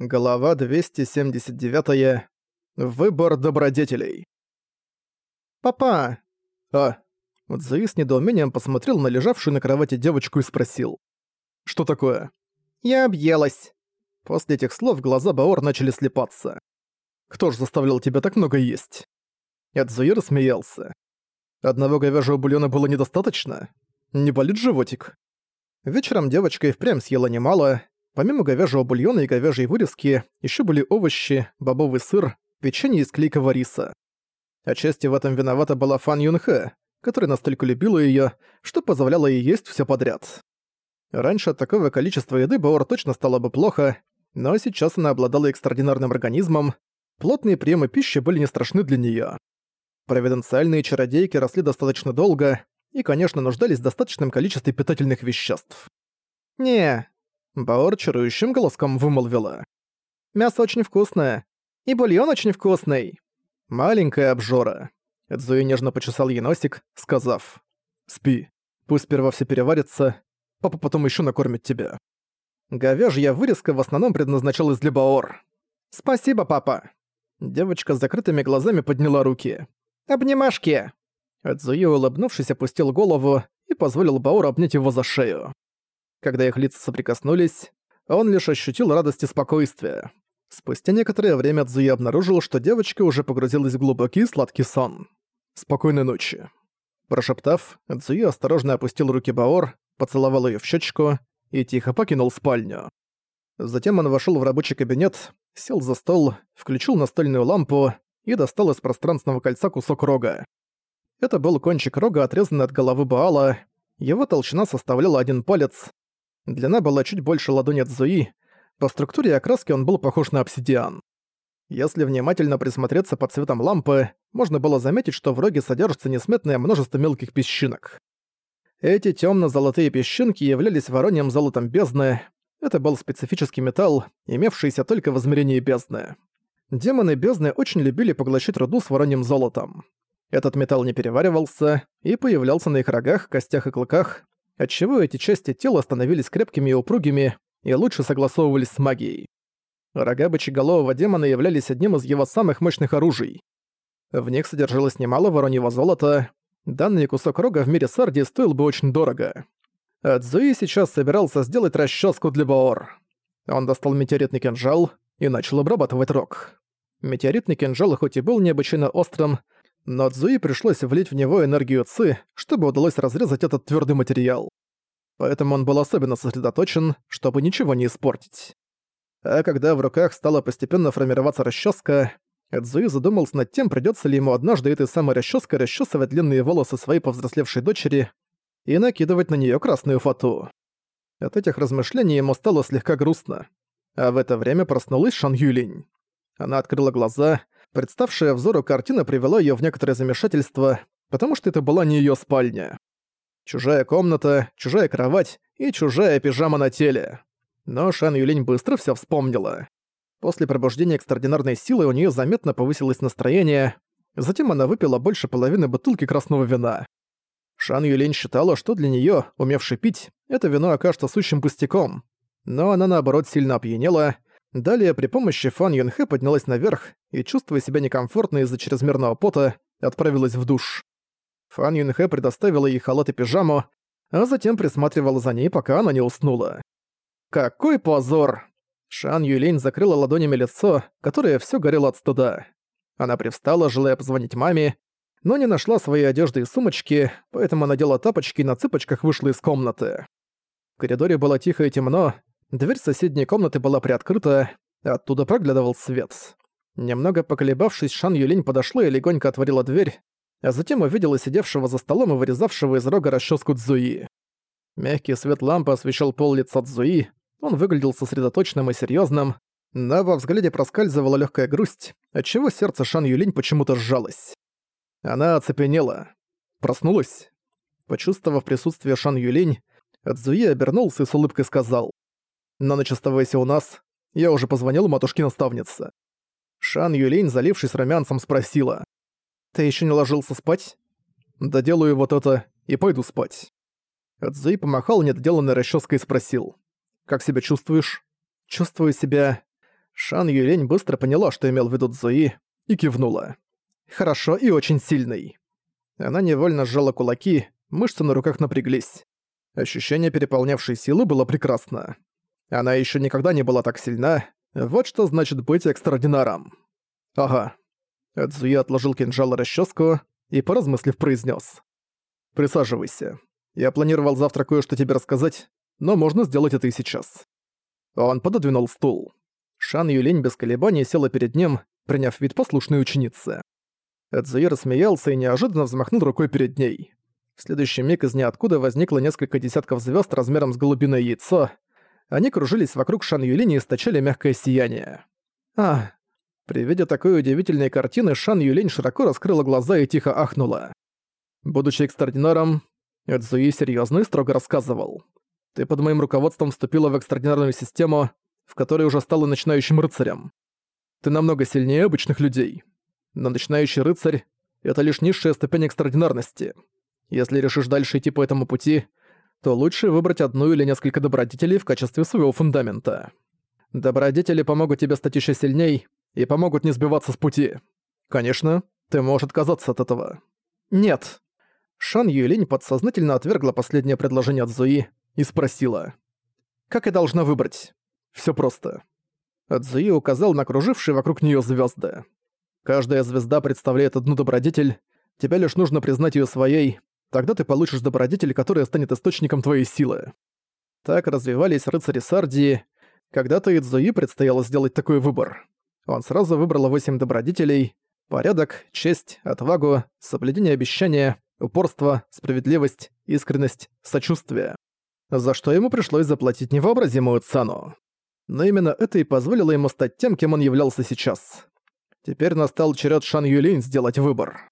Глава 279. Выбор добродетелей. «Папа!» «А?» Цзуи с недоумением посмотрел на лежавшую на кровати девочку и спросил. «Что такое?» «Я объелась». После этих слов глаза Баор начали слепаться. «Кто ж заставлял тебя так много есть?» И Цзуи рассмеялся. «Одного говяжьего бульона было недостаточно? Не болит животик?» Вечером девочка и впрямь съела немало, Помимо говяжьего бульона и говяжьей вырезки, еще были овощи, бобовый сыр, печенье из клейкого риса. Отчасти в этом виновата была Фан Юнхэ, которая настолько любила ее, что позволяла ей есть все подряд. Раньше от такого количества еды Баор точно стало бы плохо, но сейчас она обладала экстраординарным организмом, плотные приемы пищи были не страшны для нее. Провиденциальные чародейки росли достаточно долго и, конечно, нуждались в достаточном количестве питательных веществ. «Не, Баор чарующим голоском вымолвила. «Мясо очень вкусное. И бульон очень вкусный». Маленькая обжора. Эдзуи нежно почесал ей носик, сказав. «Спи. Пусть сперва все переварится. Папа потом еще накормит тебя». Говяжья вырезка в основном предназначалась для Баор. «Спасибо, папа». Девочка с закрытыми глазами подняла руки. «Обнимашки!» Эдзуи, улыбнувшись, опустил голову и позволил Баор обнять его за шею. Когда их лица соприкоснулись, он лишь ощутил радость и спокойствие. Спустя некоторое время Цзуи обнаружил, что девочка уже погрузилась в глубокий сладкий сон. «Спокойной ночи». Прошептав, Цзуи осторожно опустил руки Баор, поцеловал ее в щечку и тихо покинул спальню. Затем он вошел в рабочий кабинет, сел за стол, включил настольную лампу и достал из пространственного кольца кусок рога. Это был кончик рога, отрезанный от головы Баала, его толщина составляла один палец, Длина была чуть больше ладони от Зуи, по структуре и окраске он был похож на обсидиан. Если внимательно присмотреться под цветом лампы, можно было заметить, что в роге содержится несметное множество мелких песчинок. Эти темно-золотые песчинки являлись вороньем золотом бездны. Это был специфический металл, имевшийся только в измерении бездны. Демоны бездны очень любили поглощать руду с вороньим золотом. Этот металл не переваривался и появлялся на их рогах, костях и клыках, отчего эти части тела становились крепкими и упругими и лучше согласовывались с магией. Рога бычеголового демона являлись одним из его самых мощных оружий. В них содержалось немало вороньего золота. Данный кусок рога в мире Сарди стоил бы очень дорого. А Цзуи сейчас собирался сделать расческу для Баор. Он достал метеоритный кинжал и начал обрабатывать рог. Метеоритный кинжал хоть и был необычайно острым, но Цзуи пришлось влить в него энергию Ци, чтобы удалось разрезать этот твердый материал. Поэтому он был особенно сосредоточен, чтобы ничего не испортить. А когда в руках стала постепенно формироваться расческа, Цзуи задумался над тем, придется ли ему однажды этой самой расческой расчесывать длинные волосы своей повзрослевшей дочери и накидывать на нее красную фату. От этих размышлений ему стало слегка грустно. А в это время проснулась Шан Юлинь. Она открыла глаза Представшая взору картина привела её в некоторое замешательство, потому что это была не её спальня. Чужая комната, чужая кровать и чужая пижама на теле. Но Шан Юлинь быстро всё вспомнила. После пробуждения экстраординарной силы у неё заметно повысилось настроение, затем она выпила больше половины бутылки красного вина. Шан Юлинь считала, что для неё, умевшей пить, это вино окажется сущим пустяком. Но она, наоборот, сильно опьянела Далее при помощи Фан Юнхэ поднялась наверх и, чувствуя себя некомфортно из-за чрезмерного пота, отправилась в душ. Фан Юнхэ предоставила ей халат и пижаму, а затем присматривала за ней, пока она не уснула. Какой позор! Шан Юлинь закрыла ладонями лицо, которое все горело от стыда. Она привстала, желая позвонить маме, но не нашла своей одежды и сумочки, поэтому надела тапочки и на цыпочках вышла из комнаты. В коридоре было тихо и темно, Дверь соседней комнаты была приоткрыта, оттуда проглядывал свет. Немного поколебавшись, Шан Юлинь подошла и легонько отворила дверь, а затем увидела сидевшего за столом и вырезавшего из рога расческу Цзуи. Мягкий свет лампы освещал пол лица Цзуи, он выглядел сосредоточенным и серьезным, но во взгляде проскальзывала легкая грусть, отчего сердце Шан Юлинь почему-то сжалось. Она оцепенела. Проснулась. Почувствовав присутствие Шан Юлинь, Цзуи обернулся и с улыбкой сказал. На ночь оставайся у нас. Я уже позвонил матушке-наставнице». Шан Юлинь, залившись румянцем, спросила. «Ты еще не ложился спать?» «Доделаю вот это и пойду спать». Цзуи помахал недоделанной расческой и спросил. «Как себя чувствуешь?» «Чувствую себя...» Шан Юлень быстро поняла, что имел в виду Цзуи, и кивнула. «Хорошо и очень сильный». Она невольно сжала кулаки, мышцы на руках напряглись. Ощущение переполнявшей силы было прекрасно. Она еще никогда не была так сильна, вот что значит быть экстраординаром. Ага. Цзуи отложил кинжал и расческу и, поразмыслив, произнес: «Присаживайся. Я планировал завтра кое-что тебе рассказать, но можно сделать это и сейчас». Он пододвинул стул. Шан Юлень без колебаний села перед ним, приняв вид послушной ученицы. Эдзуи рассмеялся и неожиданно взмахнул рукой перед ней. В следующий миг из ниоткуда возникло несколько десятков звезд размером с голубиное яйцо. Они кружились вокруг Шан Юлини и источали мягкое сияние. А, при виде такой удивительной картины Шан Юлинь широко раскрыла глаза и тихо ахнула. Будучи экстраординаром, Эдзуи серьёзно и строго рассказывал. «Ты под моим руководством вступила в экстраординарную систему, в которой уже стала начинающим рыцарем. Ты намного сильнее обычных людей. Но начинающий рыцарь — это лишь низшая ступень экстраординарности. Если решишь дальше идти по этому пути, то лучше выбрать одну или несколько добродетелей в качестве своего фундамента. Добродетели помогут тебе стать еще сильней и помогут не сбиваться с пути. Конечно, ты можешь отказаться от этого. Нет. Шан Юйлинь подсознательно отвергла последнее предложение от Зуи и спросила. «Как я должна выбрать?» Все просто». Цзуи указал на кружившие вокруг нее звезды. «Каждая звезда представляет одну добродетель, тебе лишь нужно признать ее своей, тогда ты получишь добродетель, которая станет источником твоей силы». Так развивались рыцари Сардии. Когда-то Идзуи предстояло сделать такой выбор. Он сразу выбрал восемь добродетелей — порядок, честь, отвагу, соблюдение обещания, упорство, справедливость, искренность, сочувствие. За что ему пришлось заплатить невообразимую цену. Но именно это и позволило ему стать тем, кем он являлся сейчас. Теперь настал черед Шан Юлинь сделать выбор.